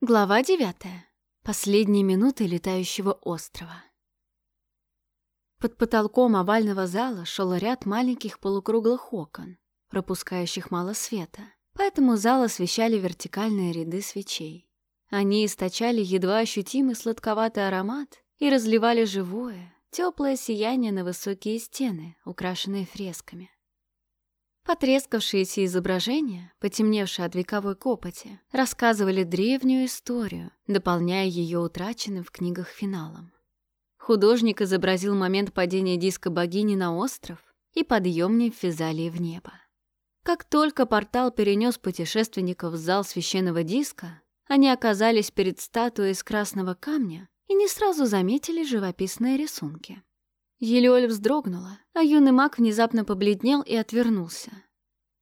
Глава девятая. Последние минуты летающего острова. Под потолком овального зала шел ряд маленьких полукруглых окон, пропускающих мало света, поэтому зал освещали вертикальные ряды свечей. Они источали едва ощутимый сладковатый аромат и разливали живое, теплое сияние на высокие стены, украшенные фресками. Потрескавшиеся изображения, потемневшие от вековой копоти, рассказывали древнюю историю, дополняя ее утраченным в книгах финалом. Художник изобразил момент падения диска богини на остров и подъем нимфизалии в небо. Как только портал перенес путешественников в зал священного диска, они оказались перед статуей из красного камня и не сразу заметили живописные рисунки. Елеоль вздрогнула, а юный маг внезапно побледнел и отвернулся.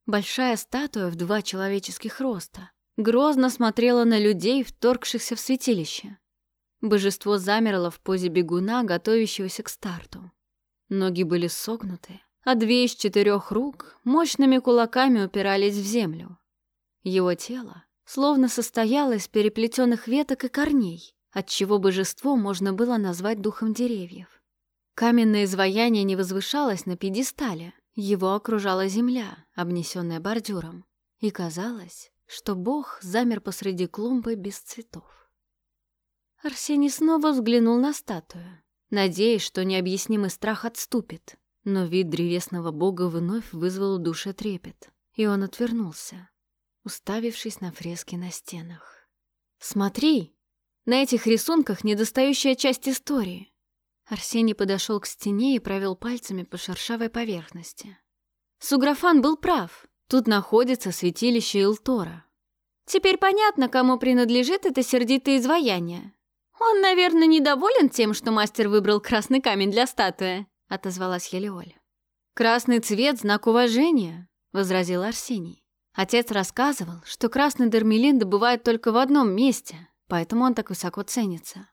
Большая статуя в два человеческих роста грозно смотрела на людей, вторгшихся в святилище. Божество замерло в позе бегуна, готовящегося к старту. Ноги были согнуты, а две из четырех рук мощными кулаками упирались в землю. Его тело словно состояло из переплетенных веток и корней, отчего божество можно было назвать духом деревьев. Каменное изваяние не возвышалось на пьедестале, его окружала земля, обнесенная бордюром, и казалось, что бог замер посреди клумбы без цветов. Арсений снова взглянул на статую, надеясь, что необъяснимый страх отступит, но вид древесного бога вновь вызвал душе трепет, и он отвернулся, уставившись на фрески на стенах. «Смотри! На этих рисунках недостающая часть истории!» Арсений подошел к стене и провел пальцами по шершавой поверхности. Суграфан был прав. Тут находится святилище Илтора. Теперь понятно, кому принадлежит это сердитое изваяние. Он, наверное, недоволен тем, что мастер выбрал красный камень для статуи, отозвалась Елеоль. Красный цвет — знак уважения, возразил Арсений. Отец рассказывал, что красный дермелин добывают только в одном месте, поэтому он так высоко ценится.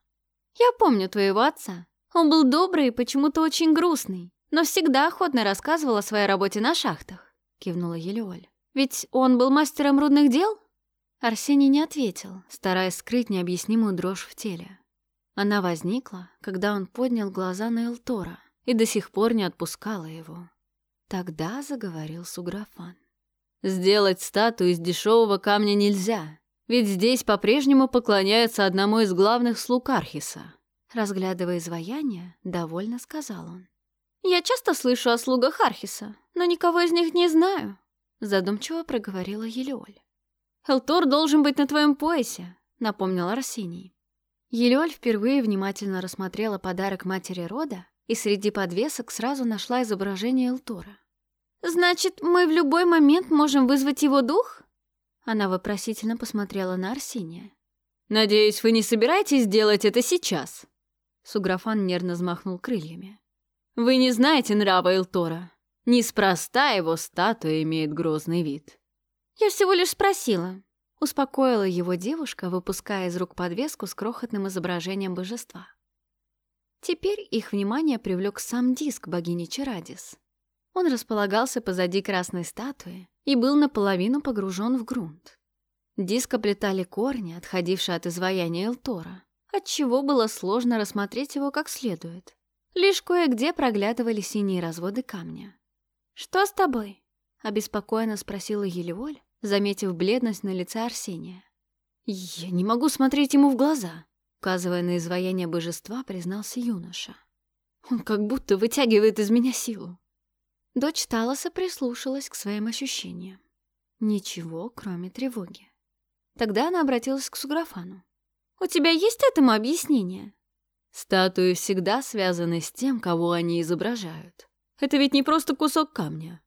Я помню твоего отца. Он был добрый и почему-то очень грустный, но всегда охотно рассказывал о своей работе на шахтах», — кивнула Елеоль. «Ведь он был мастером рудных дел?» Арсений не ответил, стараясь скрыть необъяснимую дрожь в теле. Она возникла, когда он поднял глаза на Элтора и до сих пор не отпускала его. Тогда заговорил Суграфан. «Сделать статую из дешевого камня нельзя, ведь здесь по-прежнему поклоняются одному из главных слуг Архиса, Разглядывая изваяние, довольно сказал он. «Я часто слышу о слугах Архиса, но никого из них не знаю», задумчиво проговорила Елеоль. «Элтор должен быть на твоем поясе», напомнил Арсений. Елеоль впервые внимательно рассмотрела подарок матери рода и среди подвесок сразу нашла изображение Элтора. «Значит, мы в любой момент можем вызвать его дух?» Она вопросительно посмотрела на Арсения. «Надеюсь, вы не собираетесь делать это сейчас?» Суграфан нервно взмахнул крыльями. «Вы не знаете нрава Элтора. Неспроста его статуя имеет грозный вид». «Я всего лишь спросила», — успокоила его девушка, выпуская из рук подвеску с крохотным изображением божества. Теперь их внимание привлек сам диск богини Чарадис. Он располагался позади красной статуи и был наполовину погружен в грунт. Диск оплетали корни, отходившие от изваяния Элтора отчего было сложно рассмотреть его как следует. Лишь кое-где проглядывали синие разводы камня. «Что с тобой?» — обеспокоенно спросила Елеоль, заметив бледность на лице Арсения. «Я не могу смотреть ему в глаза», — указывая на изваяние божества, признался юноша. «Он как будто вытягивает из меня силу». Дочь Талоса прислушалась к своим ощущениям. Ничего, кроме тревоги. Тогда она обратилась к Суграфану. У тебя есть этому объяснение? Статуи всегда связаны с тем, кого они изображают. Это ведь не просто кусок камня.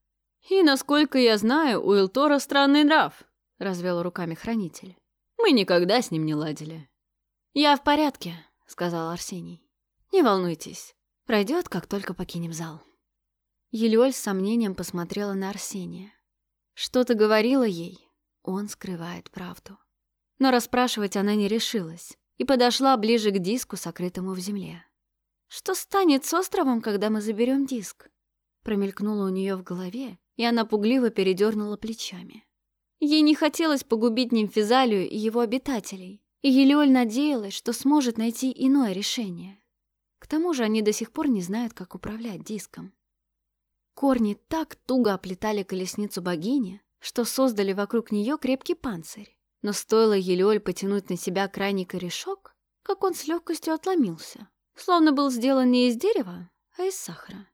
И, насколько я знаю, у Элтора странный нрав, развел руками хранитель. Мы никогда с ним не ладили. Я в порядке, сказал Арсений. Не волнуйтесь, пройдет, как только покинем зал. Елёль с сомнением посмотрела на Арсения. Что-то говорила ей, он скрывает правду. Но расспрашивать она не решилась и подошла ближе к диску, сокрытому в земле. «Что станет с островом, когда мы заберем диск?» Промелькнуло у нее в голове, и она пугливо передернула плечами. Ей не хотелось погубить нимфизалию и его обитателей, и Елеоль надеялась, что сможет найти иное решение. К тому же они до сих пор не знают, как управлять диском. Корни так туго оплетали колесницу богини, что создали вокруг нее крепкий панцирь. Но стоило Елеоль потянуть на себя крайний корешок, как он с легкостью отломился, словно был сделан не из дерева, а из сахара.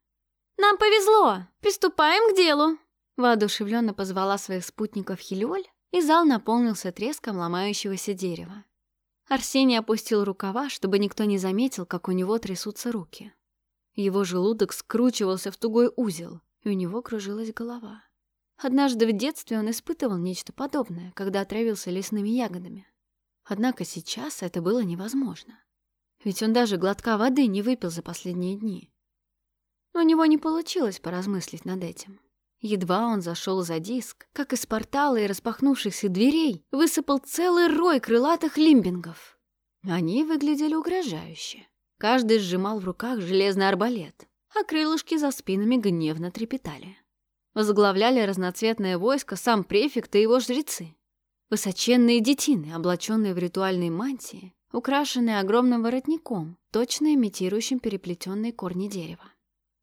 «Нам повезло! Приступаем к делу!» Воодушевленно позвала своих спутников Хелиоль, и зал наполнился треском ломающегося дерева. Арсений опустил рукава, чтобы никто не заметил, как у него трясутся руки. Его желудок скручивался в тугой узел, и у него кружилась голова. Однажды в детстве он испытывал нечто подобное, когда отравился лесными ягодами. Однако сейчас это было невозможно. Ведь он даже глотка воды не выпил за последние дни. Но у него не получилось поразмыслить над этим. Едва он зашел за диск, как из портала и распахнувшихся дверей высыпал целый рой крылатых лимбингов. Они выглядели угрожающе. Каждый сжимал в руках железный арбалет, а крылышки за спинами гневно трепетали. Возглавляли разноцветное войско сам префект и его жрецы. Высоченные детины, облаченные в ритуальные мантии, украшенные огромным воротником, точно имитирующим переплетенные корни дерева.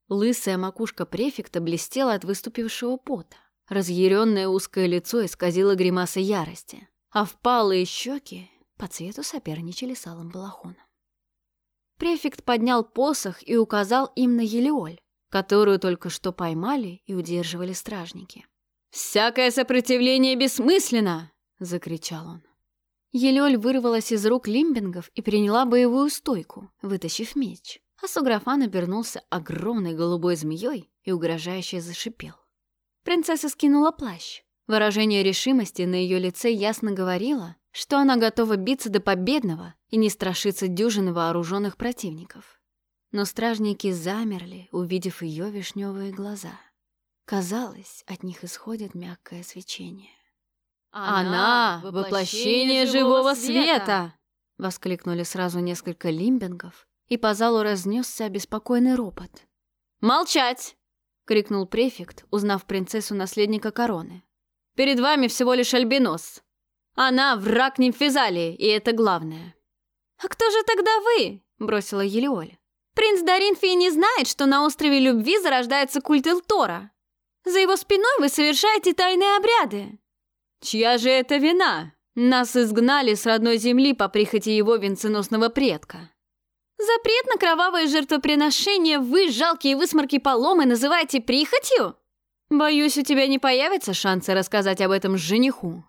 Лысая макушка префекта блестела от выступившего пота. Разъяренное узкое лицо исказило гримаса ярости, а впалые щеки по цвету соперничали с алым балахоном. Префект поднял посох и указал им на Елеоль, которую только что поймали и удерживали стражники. «Всякое сопротивление бессмысленно!» — закричал он. Елеоль вырвалась из рук лимбингов и приняла боевую стойку, вытащив меч а Суграфан обернулся огромной голубой змеей и угрожающе зашипел. Принцесса скинула плащ. Выражение решимости на ее лице ясно говорило, что она готова биться до победного и не страшиться дюжины вооруженных противников. Но стражники замерли, увидев ее вишневые глаза. Казалось, от них исходит мягкое свечение. «Она — воплощение живого света!» — воскликнули сразу несколько лимбингов, и по залу разнесся обеспокоенный ропот. «Молчать!» — крикнул префект, узнав принцессу наследника короны. «Перед вами всего лишь альбинос. Она враг Нимфизалии, и это главное». «А кто же тогда вы?» — бросила Елеоль. «Принц Даринфии не знает, что на острове Любви зарождается культ Элтора. За его спиной вы совершаете тайные обряды». «Чья же это вина? Нас изгнали с родной земли по прихоти его венценосного предка». Запрет на кровавое жертвоприношение вы, жалкие высморки поломы, называете прихотью? Боюсь, у тебя не появится шанса рассказать об этом жениху.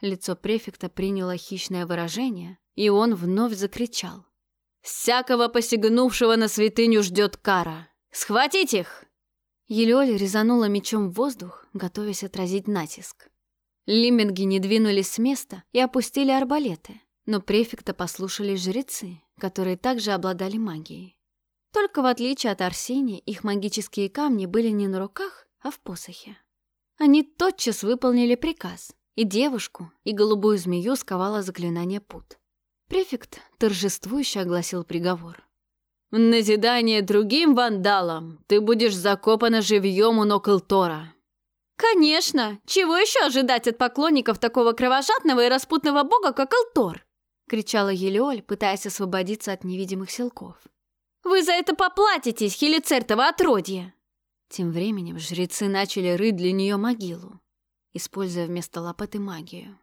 Лицо префекта приняло хищное выражение, и он вновь закричал. «Всякого посягнувшего на святыню ждет кара! Схватить их!» Елеоль резанула мечом в воздух, готовясь отразить натиск. Лимминги не двинулись с места и опустили арбалеты, но префекта послушали жрецы, которые также обладали магией. Только в отличие от Арсения, их магические камни были не на руках, а в посохе. Они тотчас выполнили приказ, и девушку, и голубую змею сковало заклинание пут. Префект торжествующе огласил приговор. «В назидание другим вандалам ты будешь закопана живьем у ног Элтора». «Конечно! Чего еще ожидать от поклонников такого кровожадного и распутного бога, как Элтор?» — кричала Елеоль, пытаясь освободиться от невидимых силков. «Вы за это поплатитесь, хелицертово отродье!» Тем временем жрецы начали рыть для нее могилу, используя вместо лопаты магию.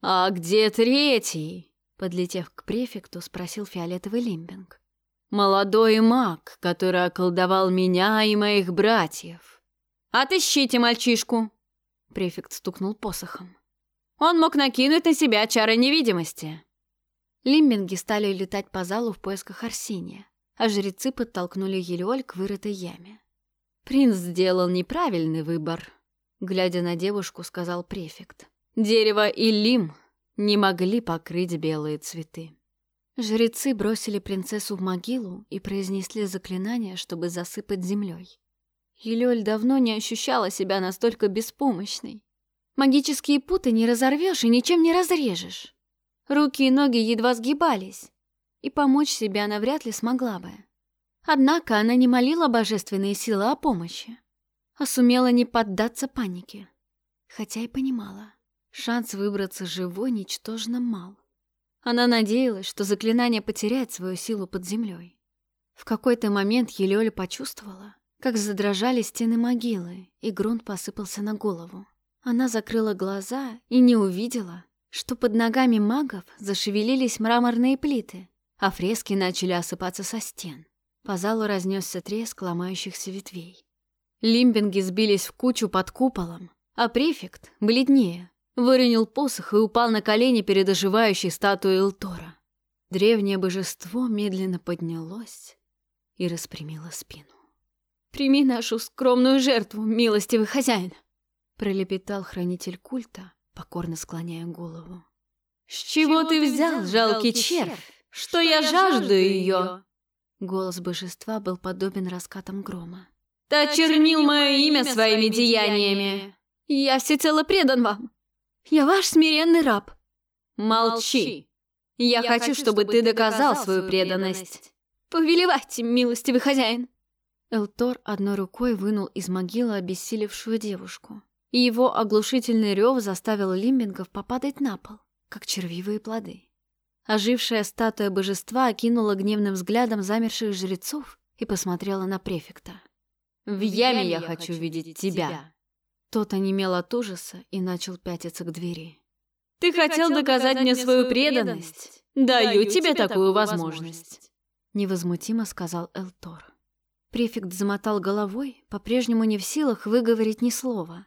«А где третий?» Подлетев к префекту, спросил фиолетовый лимбинг. «Молодой маг, который околдовал меня и моих братьев». «Отыщите мальчишку!» Префект стукнул посохом. «Он мог накинуть на себя чары невидимости». Лимбинги стали летать по залу в поисках Арсения, а жрецы подтолкнули Елеоль к вырытой яме. «Принц сделал неправильный выбор», — глядя на девушку, сказал префект. «Дерево и лим не могли покрыть белые цветы». Жрецы бросили принцессу в могилу и произнесли заклинание, чтобы засыпать землей. Елёль давно не ощущала себя настолько беспомощной. Магические путы не разорвешь и ничем не разрежешь. Руки и ноги едва сгибались, и помочь себе она вряд ли смогла бы. Однако она не молила божественные силы о помощи, а сумела не поддаться панике. Хотя и понимала, шанс выбраться живой ничтожно мал. Она надеялась, что заклинание потеряет свою силу под землей. В какой-то момент Елёля почувствовала, как задрожали стены могилы, и грунт посыпался на голову. Она закрыла глаза и не увидела, что под ногами магов зашевелились мраморные плиты, а фрески начали осыпаться со стен. По залу разнесся треск ломающихся ветвей. Лимбинги сбились в кучу под куполом, а префект, бледнее, выронил посох и упал на колени перед оживающей статуей Элтора. Древнее божество медленно поднялось и распрямило спину. «Прими нашу скромную жертву, милостивый хозяин!» пролепетал хранитель культа, покорно склоняя голову. «С чего, ты взял, жалкий червь, что я жажду ее?» Голос божества был подобен раскатам грома. «Ты очернил мое имя своими деяниями!» «Я всецело предан вам! Я ваш смиренный раб!» «Молчи! Я, я хочу, чтобы ты доказал свою преданность!» «Повелевайте, милостивый хозяин!» Элтор одной рукой вынул из могилы обессилевшую девушку, и его оглушительный рев заставил лимбингов попадать на пол, как червивые плоды. Ожившая статуя божества окинула гневным взглядом замерших жрецов и посмотрела на префекта. «В яме я хочу видеть тебя!» Тот онемел от ужаса и начал пятиться к двери. «Ты хотел доказать мне свою преданность? Даю тебе такую возможность!» Невозмутимо сказал Элтор. Префект замотал головой, по-прежнему не в силах выговорить ни слова.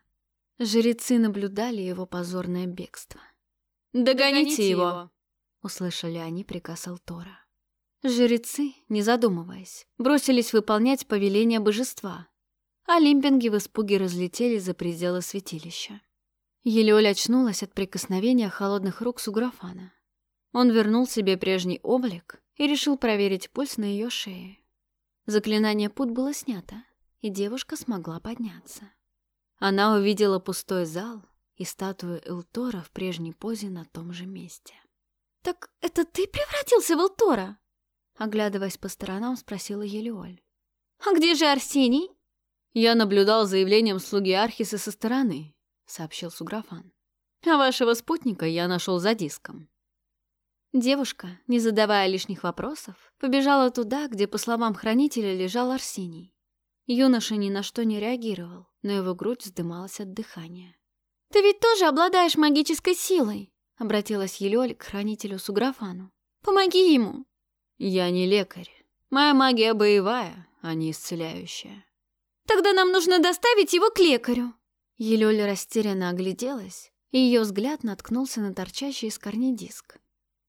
Жрецы наблюдали его позорное бегство. «Догоните его!» — услышали они приказ Алтора. Жрецы, не задумываясь, бросились выполнять повеление божества, а лимпинги в испуге разлетелись за пределы святилища. Елеоль очнулась от прикосновения холодных рук Суграфана. Он вернул себе прежний облик и решил проверить пульс на ее шее. Заклинание пут было снято, и девушка смогла подняться. Она увидела пустой зал и статую Элтора в прежней позе на том же месте. «Так это ты превратился в Элтора?» Оглядываясь по сторонам, спросила Елеоль. «А где же Арсений?» «Я наблюдал за явлением слуги Архиса со стороны», — сообщил Суграфан. «А вашего спутника я нашел за диском. Девушка, не задавая лишних вопросов, побежала туда, где, по словам хранителя, лежал Арсений. Юноша ни на что не реагировал, но его грудь вздымалась от дыхания. «Ты ведь тоже обладаешь магической силой!» — обратилась Елёль к хранителю Суграфану. «Помоги ему!» «Я не лекарь. Моя магия боевая, а не исцеляющая». «Тогда нам нужно доставить его к лекарю!» Елёля растерянно огляделась, и ее взгляд наткнулся на торчащий из корней диск.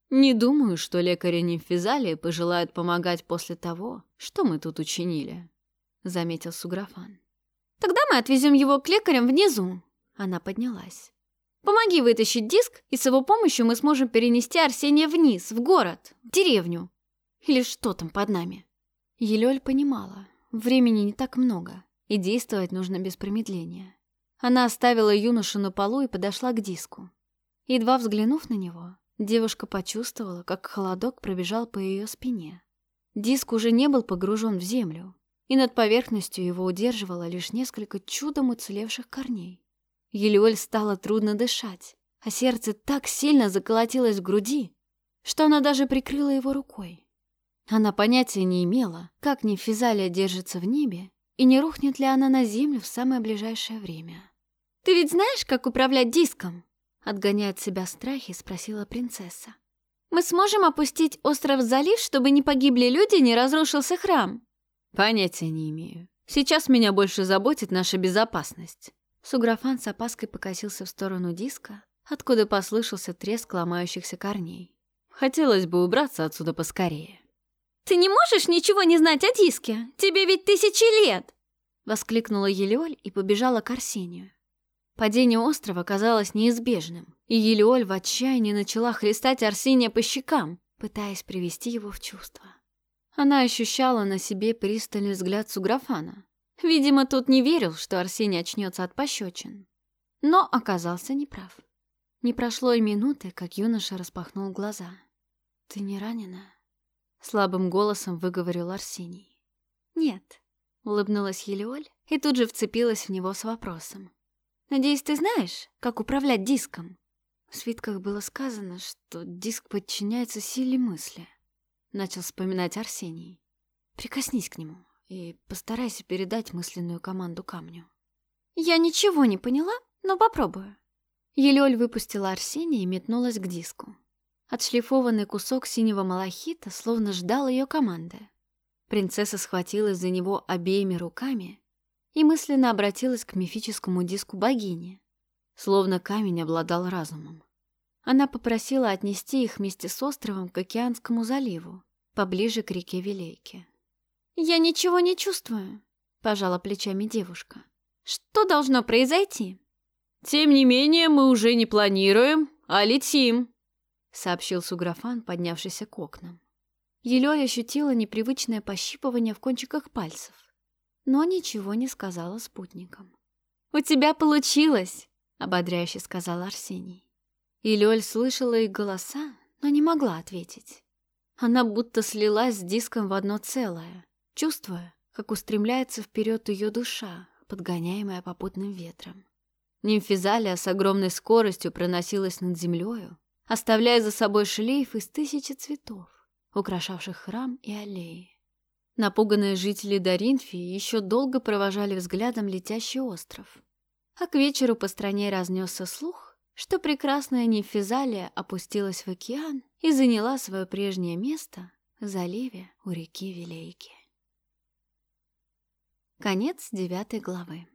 Не думаю, что лекари нимфизалии пожелают помогать после того, что мы тут учинили», — заметил Суграфан. «Тогда мы отвезем его к лекарям внизу». Она поднялась. «Помоги вытащить диск, и с его помощью мы сможем перенести Арсения вниз, в город, в деревню. Или что там под нами?» Елёль понимала, времени не так много, и действовать нужно без промедления. Она оставила юношу на полу и подошла к диску. Едва взглянув на него, Девушка почувствовала, как холодок пробежал по ее спине. Диск уже не был погружен в землю, и над поверхностью его удерживало лишь несколько чудом уцелевших корней. Елеоль стало трудно дышать, а сердце так сильно заколотилось в груди, что она даже прикрыла его рукой. Она понятия не имела, как Нефизалия держится в небе, и не рухнет ли она на землю в самое ближайшее время. «Ты ведь знаешь, как управлять диском?» Отгоняя от себя страхи, спросила принцесса. «Мы сможем опустить остров в залив, чтобы не погибли люди и не разрушился храм?» «Понятия не имею. Сейчас меня больше заботит наша безопасность». Суграфан с опаской покосился в сторону диска, откуда послышался треск ломающихся корней. Хотелось бы убраться отсюда поскорее. «Ты не можешь ничего не знать о диске? Тебе ведь тысячи лет!» Воскликнула Елеоль и побежала к Арсению. Падение острова казалось неизбежным, и Елеоль в отчаянии начала хлестать Арсения по щекам, пытаясь привести его в чувство. Она ощущала на себе пристальный взгляд Суграфана. Видимо, тот не верил, что Арсений очнется от пощечин. Но оказался неправ. Не прошло и минуты, как юноша распахнул глаза. «Ты не ранена?» Слабым голосом выговорил Арсений. «Нет», — улыбнулась Елеоль и тут же вцепилась в него с вопросом. Надеюсь, ты знаешь, как управлять диском?» В свитках было сказано, что диск подчиняется силе мысли. Начал вспоминать Арсений. Прикоснись к нему и постарайся передать мысленную команду камню. Я ничего не поняла, но попробую. Елёль выпустила Арсения и метнулась к диску. Отшлифованный кусок синего малахита словно ждал ее команды. Принцесса схватилась за него обеими руками и мысленно обратилась к мифическому диску богини, словно камень обладал разумом. Она попросила отнести их вместе с островом к Океанскому заливу, поближе к реке Вилейке. «Я ничего не чувствую», — пожала плечами девушка. «Что должно произойти?» «Тем не менее, мы уже не планируем, а летим», — сообщил Суграфан, поднявшийся к окнам. Елёль ощутила непривычное пощипывание в кончиках пальцев, но ничего не сказала спутникам. «У тебя получилось!» — ободряюще сказал Арсений. Елёль слышала их голоса, но не могла ответить. Она будто слилась с диском в одно целое, чувствуя, как устремляется вперед ее душа, подгоняемая попутным ветром. Нимфизалия с огромной скоростью проносилась над землею, оставляя за собой шлейф из тысячи цветов, украшавших храм и аллеи. Напуганные жители Даринфии еще долго провожали взглядом летящий остров. А к вечеру по стране разнесся слух, что прекрасная Нимфизалия опустилась в океан и заняла свое прежнее место в заливе у реки Вилейки. Конец девятой главы.